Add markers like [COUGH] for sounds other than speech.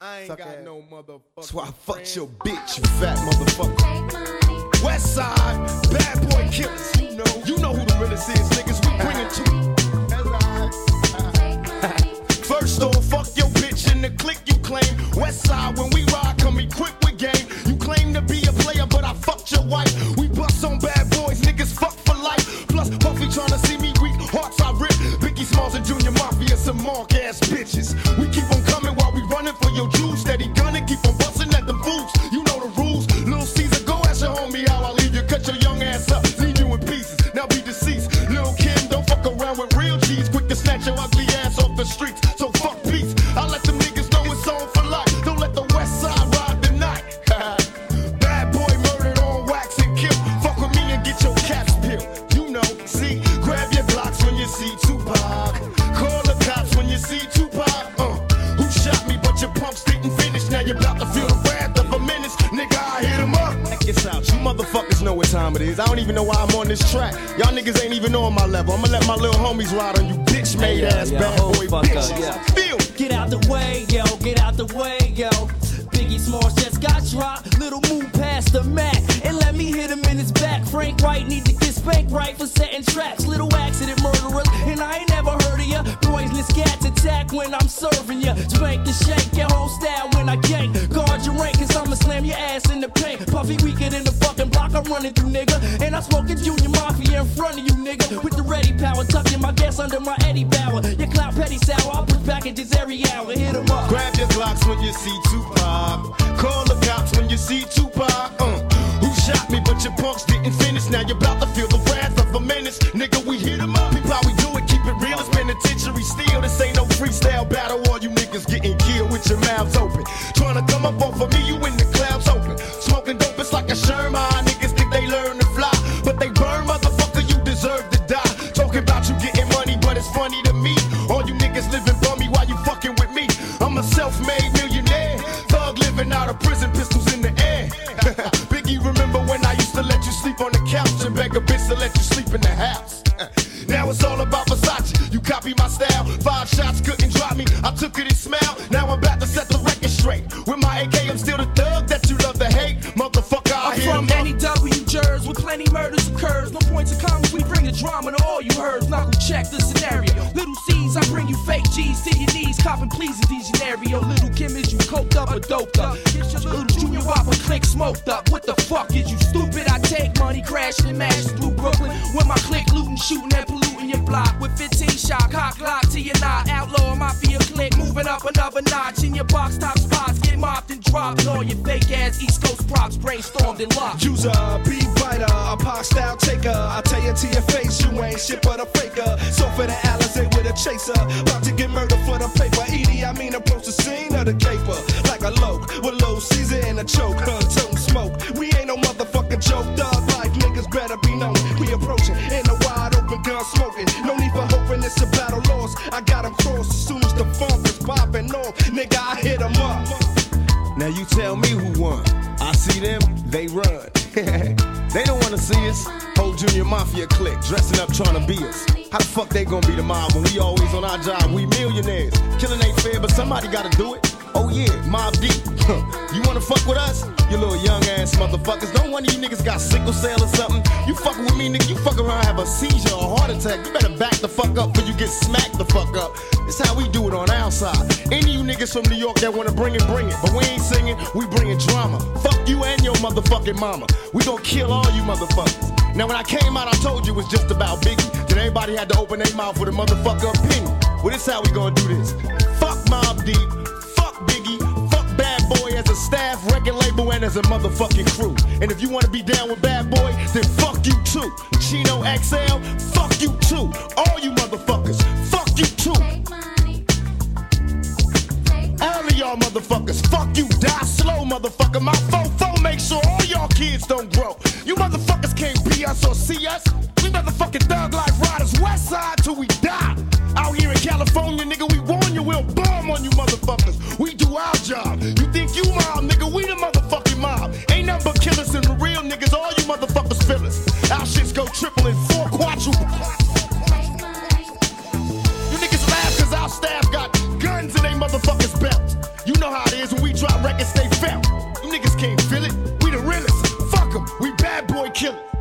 I ain't Suck got ass. no motherfucker. That's why I fucked your bitch, you fat motherfucker. West side, bad boy killers. You know, you know who the realest is, niggas. We bring with real G's. Quick to snatch your ugly ass off the streets. Time it is. I don't even know why I'm on this track. Y'all niggas ain't even on my level. I'ma let my little homies ride on you bitch made ass yeah, bad hold boy fuck bitches. up, yeah. Feel Get out the way, yo, get out the way, yo. Biggie Smalls just got dropped. Little move past the Mac and let me hit him in his back. Frank White need to get spanked right for setting traps. Little accident murderers, and I ain't never heard of ya. Poisonous cats attack when I'm serving ya. Spank the shake, your whole style running through, nigga. And I smoking Junior Mafia in front of you, nigga. With the ready power, tucking my gas under my Eddie Bauer. Your clout petty sour, I push packages every hour. Hit 'em up. Grab your Glocks when you see Tupac. Call the cops when you see Tupac. Uh, who shot me? But your punks didn't finish. Now you're about to feel the wrath of a menace. Nigga, we hit 'em up. Peep how we do it. Keep it real. It's penitentiary steel. This ain't no freestyle battle. All you niggas getting killed with your mouths open. Couch and beg a bitch to let you sleep in the house? [LAUGHS] Now it's all about Versace. You copy my style. Five shots couldn't drop me. I took it and smiled. Now I'm about to set the record straight. With my AK, I'm still the thug that you love to hate. Motherfucker, I I'm from up. NEW Jers with plenty murders occurs. No points of commas, we bring the drama to all you heard. Knuckle check the scenario. You fake G's to your knees. Copping please these scenario. Little Kim, is you coked up or doped up? Little Junior Whopper click smoked up. What the fuck is you stupid? I take money, crashing and mashes through Brooklyn. With my click looting, shooting and polluting block. With 15 shot, cock lock to your knot. Outlaw mafia click, moving up another notch. In your box top spots, get mopped and dropped. All your fake ass East Coast props brainstormed and locked. User, be writer, a pop style taker. I tell you to your face, you ain't shit but a faker. So for the Alizé with a chaser, about to get murdered for the paper. Edie, I mean approach the scene of the caper like a loke with low Caesar and a choke. Huh, toting smoke. We ain't no motherfucking joke. Dog smoking. No need for hoping it's a battle lost. I got 'em crossed as soon as the funk is popping off. Nigga, I hit 'em up. Now you tell me who won. I see them, they run. [LAUGHS] they don't wanna see us. Whole junior mafia clique dressing up trying to be us. How the fuck they gonna be the mob when we always on our job? We millionaires. Killing ain't fair, but somebody gotta do it. Oh yeah, Mobb Deep. you wanna fuck with us? You little young ass motherfuckers. Don't one of you niggas got sickle cell or something. You fucking with me, nigga. You fuck around, have a seizure or a heart attack. You better back the fuck up before you get smacked the fuck up. It's how we do it on our side. Any you niggas from New York that wanna bring it, bring it. But we ain't singing, we bringing drama. Fuck you and your motherfucking mama. We gonna kill all you motherfuckers. Now when I came out, I told you it was just about Biggie. Then everybody had to open their mouth with a motherfucker opinion. Well, this how we gonna do this. Fuck Mobb Deep, staff, record label, and as a motherfucking crew. And if you wanna be down with Bad Boy, then fuck you too. Chino XL, fuck you too. All you motherfuckers, fuck you too. All of y'all motherfuckers, fuck you, die slow, motherfucker. My fofo make sure all y'all kids don't grow. You motherfuckers can't be us or see us. We motherfucking thug life riders, west side till we die. Out here in California, nigga, we warn you, we'll bomb on you motherfuckers. Quadruple. You niggas laugh cause our staff got guns in they motherfuckers belts. You know how it is when we drop records, they felt. Them niggas can't feel it. We the realest. Fuck 'em. We bad boy killers.